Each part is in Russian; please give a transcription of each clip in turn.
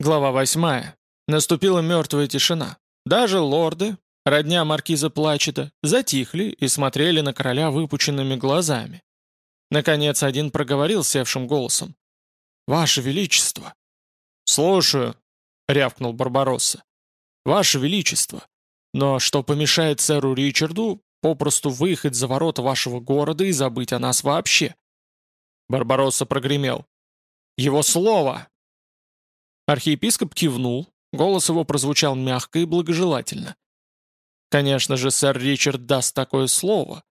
Глава 8. Наступила мертвая тишина. Даже лорды, родня маркиза Плачета, затихли и смотрели на короля выпученными глазами. Наконец один проговорил севшим голосом. «Ваше Величество!» «Слушаю», — рявкнул Барбаросса. «Ваше Величество! Но что помешает сэру Ричарду попросту выехать за ворота вашего города и забыть о нас вообще?» Барбаросса прогремел. «Его слово!» Архиепископ кивнул, голос его прозвучал мягко и благожелательно. Конечно же, сэр Ричард даст такое слово.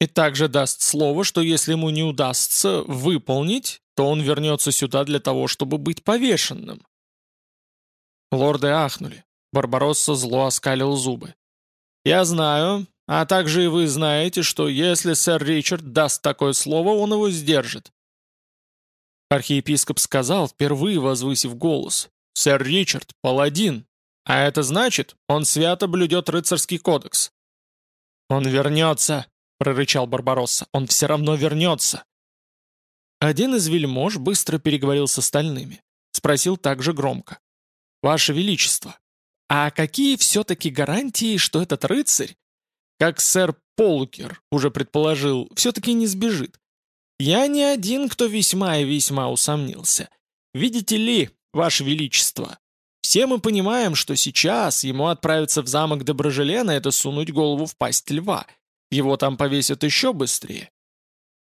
И также даст слово, что если ему не удастся выполнить, то он вернется сюда для того, чтобы быть повешенным. Лорды ахнули. Барбаросса зло оскалил зубы. «Я знаю, а также и вы знаете, что если сэр Ричард даст такое слово, он его сдержит. Архиепископ сказал, впервые возвысив голос, «Сэр Ричард — паладин, а это значит, он свято блюдет рыцарский кодекс». «Он вернется», — прорычал Барбаросса, — «он все равно вернется». Один из вельмож быстро переговорил с остальными. Спросил также громко. «Ваше Величество, а какие все-таки гарантии, что этот рыцарь, как сэр Полукер уже предположил, все-таки не сбежит? Я не один, кто весьма и весьма усомнился. Видите ли, Ваше Величество, все мы понимаем, что сейчас ему отправиться в замок Доброжелена — это сунуть голову в пасть льва. Его там повесят еще быстрее.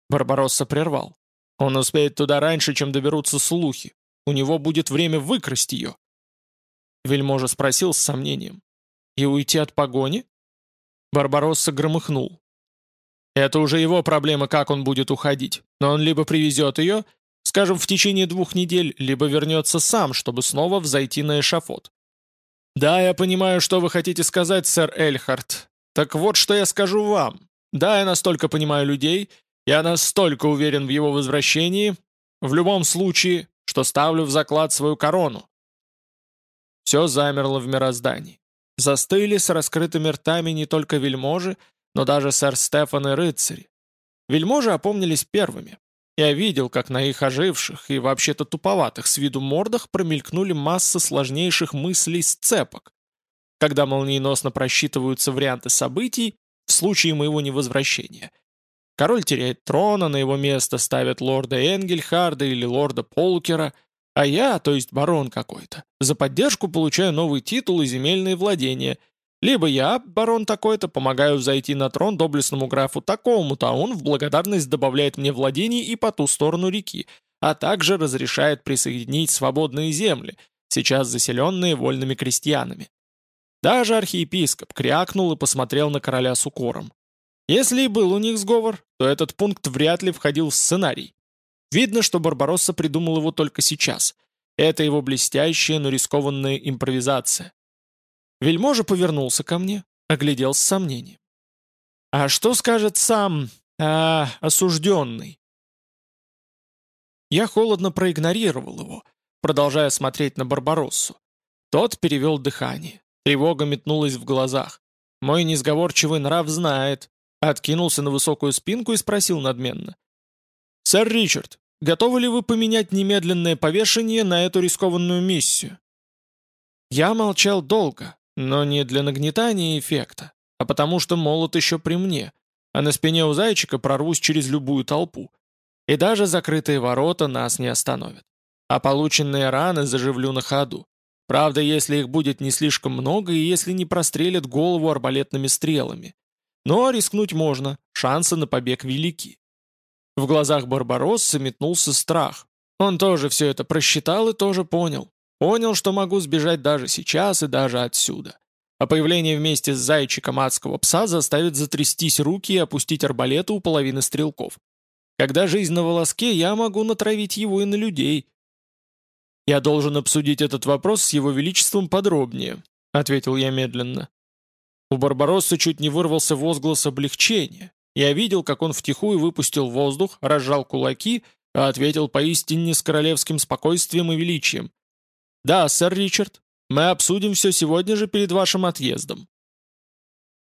Барбаросса прервал. Он успеет туда раньше, чем доберутся слухи. У него будет время выкрасть ее. Вельможа спросил с сомнением. «И уйти от погони?» Барбаросса громыхнул. Это уже его проблема, как он будет уходить. Но он либо привезет ее, скажем, в течение двух недель, либо вернется сам, чтобы снова взойти на эшафот. «Да, я понимаю, что вы хотите сказать, сэр Эльхард. Так вот, что я скажу вам. Да, я настолько понимаю людей, я настолько уверен в его возвращении, в любом случае, что ставлю в заклад свою корону». Все замерло в мироздании. Застыли с раскрытыми ртами не только вельможи, но даже сэр Стефан и рыцари. Вельможи опомнились первыми. Я видел, как на их оживших и вообще-то туповатых с виду мордах промелькнули массы сложнейших мыслей сцепок, когда молниеносно просчитываются варианты событий в случае моего невозвращения. Король теряет трон, а на его место ставят лорда Энгельхарда или лорда Полкера, а я, то есть барон какой-то, за поддержку получаю новый титул и земельные владения – либо я, барон такой-то, помогаю зайти на трон доблестному графу такому-то, а он в благодарность добавляет мне владений и по ту сторону реки, а также разрешает присоединить свободные земли, сейчас заселенные вольными крестьянами. Даже архиепископ крякнул и посмотрел на короля с укором. Если и был у них сговор, то этот пункт вряд ли входил в сценарий. Видно, что Барбаросса придумал его только сейчас. Это его блестящая, но рискованная импровизация. Вельможа повернулся ко мне, оглядел с сомнением. «А что скажет сам... А, осужденный?» Я холодно проигнорировал его, продолжая смотреть на Барбароссу. Тот перевел дыхание. Тревога метнулась в глазах. Мой несговорчивый нрав знает. Откинулся на высокую спинку и спросил надменно. «Сэр Ричард, готовы ли вы поменять немедленное повешение на эту рискованную миссию?» Я молчал долго, но не для нагнетания эффекта, а потому что молот еще при мне, а на спине у зайчика прорвусь через любую толпу. И даже закрытые ворота нас не остановят. А полученные раны заживлю на ходу. Правда, если их будет не слишком много и если не прострелят голову арбалетными стрелами. Но рискнуть можно, шансы на побег велики. В глазах Барбаросса метнулся страх. Он тоже все это просчитал и тоже понял. Понял, что могу сбежать даже сейчас и даже отсюда. А появление вместе с зайчиком адского пса заставит затрястись руки и опустить арбалеты у половины стрелков. Когда жизнь на волоске, я могу натравить его и на людей. «Я должен обсудить этот вопрос с его величеством подробнее», — ответил я медленно. У Барбаросса чуть не вырвался возглас облегчения. Я видел, как он втихую выпустил воздух, разжал кулаки, а ответил поистине с королевским спокойствием и величием. «Да, сэр Ричард, мы обсудим все сегодня же перед вашим отъездом».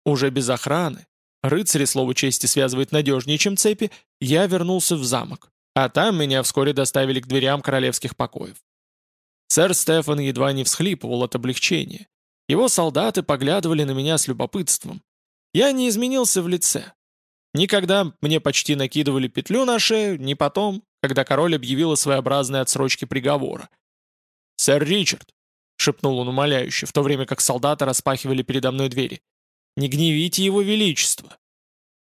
Уже без охраны, рыцари слово чести связывает надежнее, чем цепи, я вернулся в замок, а там меня вскоре доставили к дверям королевских покоев. Сэр Стефан едва не всхлипывал от облегчения. Его солдаты поглядывали на меня с любопытством. Я не изменился в лице. Никогда мне почти накидывали петлю на шею, ни потом, когда король объявил о своеобразной отсрочке приговора. «Сэр Ричард», — шепнул он умоляюще, в то время как солдаты распахивали передо мной двери, — «не гневите его величество.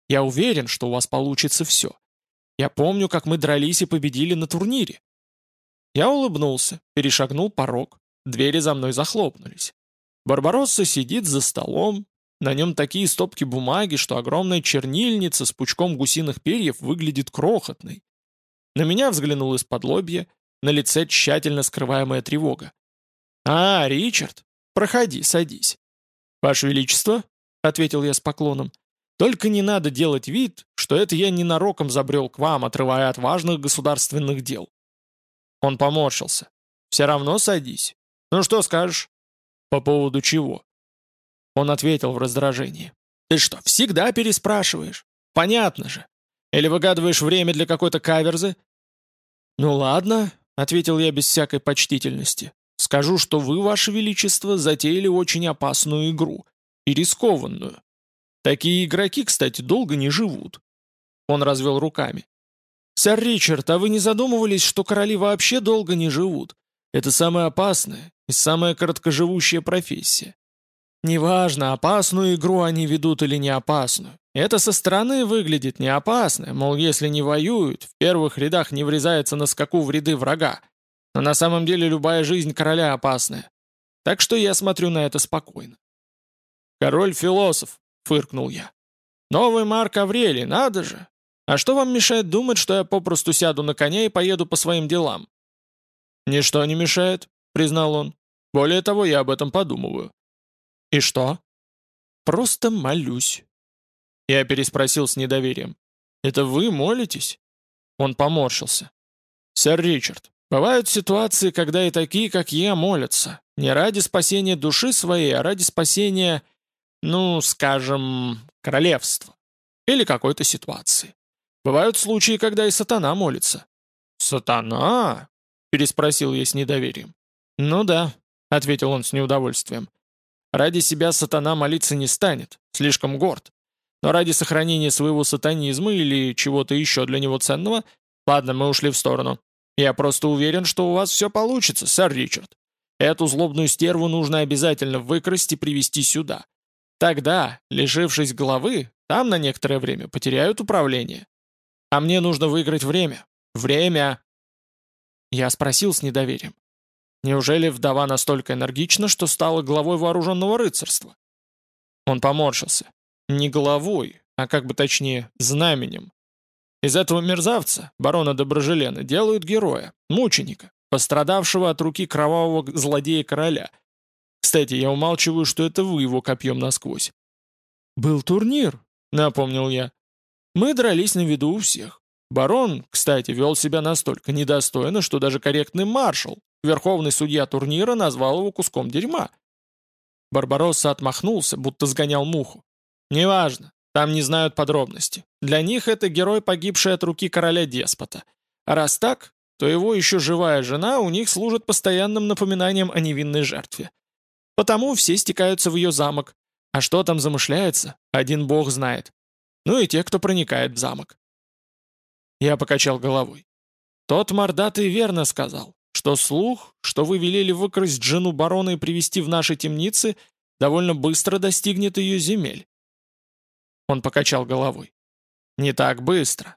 Я уверен, что у вас получится все. Я помню, как мы дрались и победили на турнире». Я улыбнулся, перешагнул порог, двери за мной захлопнулись. Барбаросса сидит за столом, на нем такие стопки бумаги, что огромная чернильница с пучком гусиных перьев выглядит крохотной. На меня взглянул из-под лобья, на лице тщательно скрываемая тревога. «А, Ричард, проходи, садись». «Ваше Величество», — ответил я с поклоном, — «только не надо делать вид, что это я ненароком забрел к вам, отрывая от важных государственных дел». Он поморщился. «Все равно садись. Ну что скажешь?» «По поводу чего?» Он ответил в раздражении. «Ты что, всегда переспрашиваешь? Понятно же. Или выгадываешь время для какой-то каверзы?» «Ну ладно», — ответил я без всякой почтительности. «Скажу, что вы, ваше величество, затеяли очень опасную игру. И рискованную. Такие игроки, кстати, долго не живут». Он развел руками. «Сэр Ричард, а вы не задумывались, что короли вообще долго не живут? Это самая опасная и самая короткоживущая профессия. Неважно, опасную игру они ведут или не опасную. Это со стороны выглядит не опасно, мол, если не воюют, в первых рядах не врезается на скаку в ряды врага. Но на самом деле любая жизнь короля опасная. Так что я смотрю на это спокойно. «Король-философ», — фыркнул я. «Новый Марк Аврелий, надо же! А что вам мешает думать, что я попросту сяду на коня и поеду по своим делам?» «Ничто не мешает», — признал он. «Более того, я об этом подумываю». «И что?» «Просто молюсь». Я переспросил с недоверием. «Это вы молитесь?» Он поморщился. «Сэр Ричард, бывают ситуации, когда и такие, как я, молятся. Не ради спасения души своей, а ради спасения, ну, скажем, королевства. Или какой-то ситуации. Бывают случаи, когда и сатана молится». «Сатана?» переспросил я с недоверием. «Ну да», — ответил он с неудовольствием. «Ради себя сатана молиться не станет, слишком горд. Но ради сохранения своего сатанизма или чего-то еще для него ценного, ладно, мы ушли в сторону. Я просто уверен, что у вас все получится, сэр Ричард. Эту злобную стерву нужно обязательно выкрасть и привести сюда. Тогда, лишившись головы, там на некоторое время потеряют управление. А мне нужно выиграть время. Время!» Я спросил с недоверием. Неужели вдова настолько энергична, что стала главой вооруженного рыцарства? Он поморщился. Не головой, а как бы точнее, знаменем. Из этого мерзавца, барона Доброжелена, делают героя, мученика, пострадавшего от руки кровавого злодея-короля. Кстати, я умалчиваю, что это вы его копьем насквозь. «Был турнир», — напомнил я. «Мы дрались на виду у всех. Барон, кстати, вел себя настолько недостойно, что даже корректный маршал, верховный судья турнира, назвал его куском дерьма. Барбаросса отмахнулся, будто сгонял муху. «Неважно, там не знают подробности. Для них это герой, погибший от руки короля-деспота. А раз так, то его еще живая жена у них служит постоянным напоминанием о невинной жертве. Потому все стекаются в ее замок. А что там замышляется, один бог знает. Ну и те, кто проникает в замок. Я покачал головой. Тот мордатый верно сказал, что слух, что вы велели выкрасть жену барона и привести в наши темницы, довольно быстро достигнет ее земель. Он покачал головой. Не так быстро.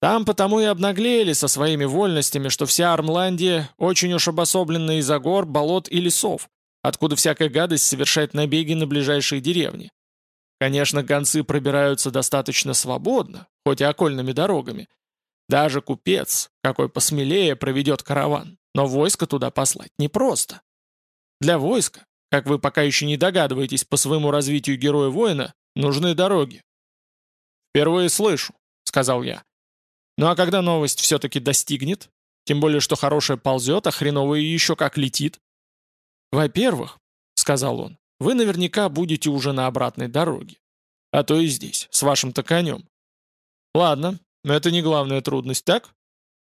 Там потому и обнаглели со своими вольностями, что вся Армландия очень уж обособлена из-за гор, болот и лесов, откуда всякая гадость совершает набеги на ближайшие деревни. Конечно, гонцы пробираются достаточно свободно, хоть и окольными дорогами. Даже купец, какой посмелее, проведет караван, но войско туда послать непросто. Для войска, как вы пока еще не догадываетесь по своему развитию героя-воина, нужны дороги. «Впервые слышу», — сказал я. «Ну а когда новость все-таки достигнет? Тем более, что хорошая ползет, а хреновая еще как летит». «Во-первых», — сказал он, вы наверняка будете уже на обратной дороге. А то и здесь, с вашим-то конем. Ладно, но это не главная трудность, так?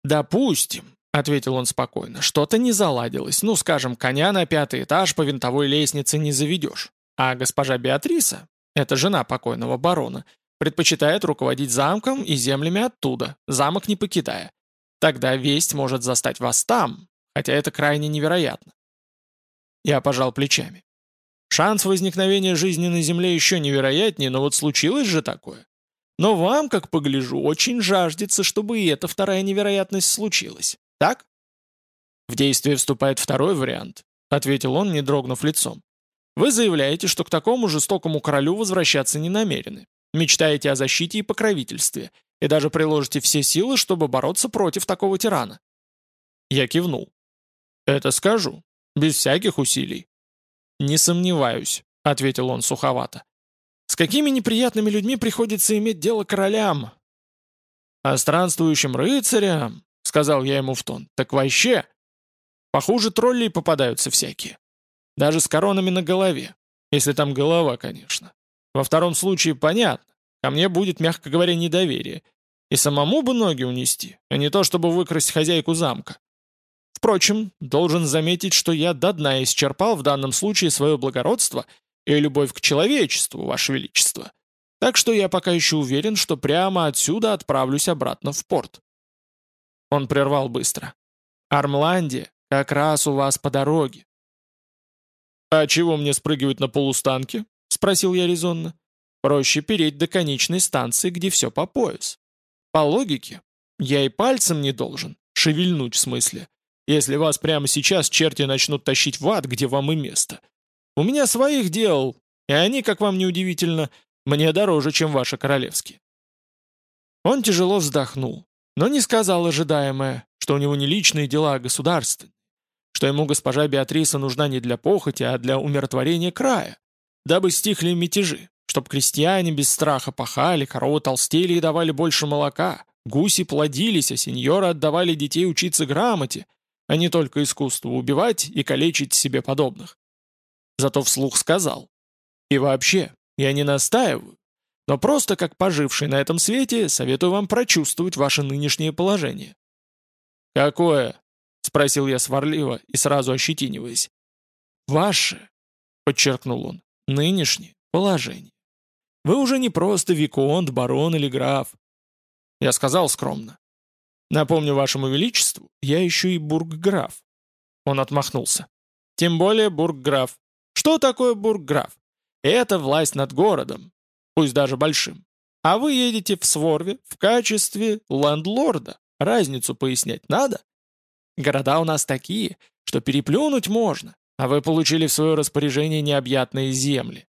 Допустим, — ответил он спокойно. «Что-то не заладилось. Ну, скажем, коня на пятый этаж по винтовой лестнице не заведешь. А госпожа Беатриса, это жена покойного барона, предпочитает руководить замком и землями оттуда, замок не покидая. Тогда весть может застать вас там, хотя это крайне невероятно». Я пожал плечами. Шанс возникновения жизни на Земле еще невероятнее, но вот случилось же такое. Но вам, как погляжу, очень жаждется, чтобы и эта вторая невероятность случилась. Так? В действие вступает второй вариант, ответил он, не дрогнув лицом. Вы заявляете, что к такому жестокому королю возвращаться не намерены. Мечтаете о защите и покровительстве, и даже приложите все силы, чтобы бороться против такого тирана. Я кивнул. Это скажу, без всяких усилий. Не сомневаюсь, ответил он суховато. С какими неприятными людьми приходится иметь дело королям? А странствующим рыцарям, — сказал я ему в тон. «Так вообще! Похуже троллей попадаются всякие. Даже с коронами на голове. Если там голова, конечно. Во втором случае понятно. Ко мне будет, мягко говоря, недоверие. И самому бы ноги унести, а не то, чтобы выкрасть хозяйку замка. Впрочем, должен заметить, что я до дна исчерпал в данном случае свое благородство и любовь к человечеству, Ваше Величество. Так что я пока еще уверен, что прямо отсюда отправлюсь обратно в порт. Он прервал быстро. «Армландия как раз у вас по дороге». «А чего мне спрыгивать на полустанке?» — спросил я резонно. «Проще переть до конечной станции, где все по пояс. По логике, я и пальцем не должен, шевельнуть в смысле, если вас прямо сейчас черти начнут тащить в ад, где вам и место. У меня своих дел, и они, как вам не удивительно, мне дороже, чем ваши королевские». Он тяжело вздохнул но не сказал ожидаемое, что у него не личные дела, а государственные, что ему госпожа Беатриса нужна не для похоти, а для умиротворения края, дабы стихли мятежи, чтоб крестьяне без страха пахали, коровы толстели и давали больше молока, гуси плодились, а сеньоры отдавали детей учиться грамоте, а не только искусству убивать и калечить себе подобных. Зато вслух сказал. И вообще, я не настаиваю, но просто как поживший на этом свете советую вам прочувствовать ваше нынешнее положение». «Какое?» — спросил я сварливо и сразу ощетиниваясь. «Ваше», — подчеркнул он, — «нынешнее положение. Вы уже не просто виконт, барон или граф». Я сказал скромно. «Напомню вашему величеству, я еще и бургграф». Он отмахнулся. «Тем более бургграф. Что такое бургграф? Это власть над городом, пусть даже большим. А вы едете в Сворве в качестве лендлорда. Разницу пояснять надо? Города у нас такие, что переплюнуть можно, а вы получили в свое распоряжение необъятные земли.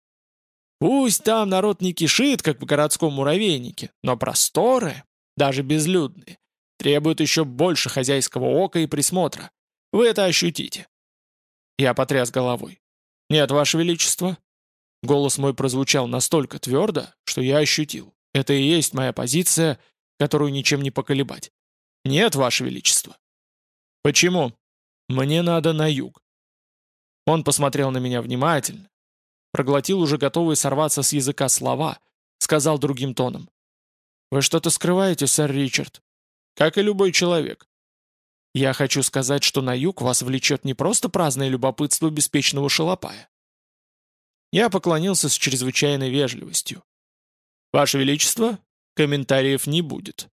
Пусть там народ не кишит, как в городском муравейнике, но просторы, даже безлюдные, требуют еще больше хозяйского ока и присмотра. Вы это ощутите. Я потряс головой. Нет, Ваше Величество, Голос мой прозвучал настолько твердо, что я ощутил. Это и есть моя позиция, которую ничем не поколебать. Нет, Ваше Величество. Почему? Мне надо на юг. Он посмотрел на меня внимательно, проглотил уже готовые сорваться с языка слова, сказал другим тоном. «Вы что-то скрываете, сэр Ричард? Как и любой человек. Я хочу сказать, что на юг вас влечет не просто праздное любопытство беспечного шалопая. Я поклонился с чрезвычайной вежливостью. «Ваше Величество, комментариев не будет».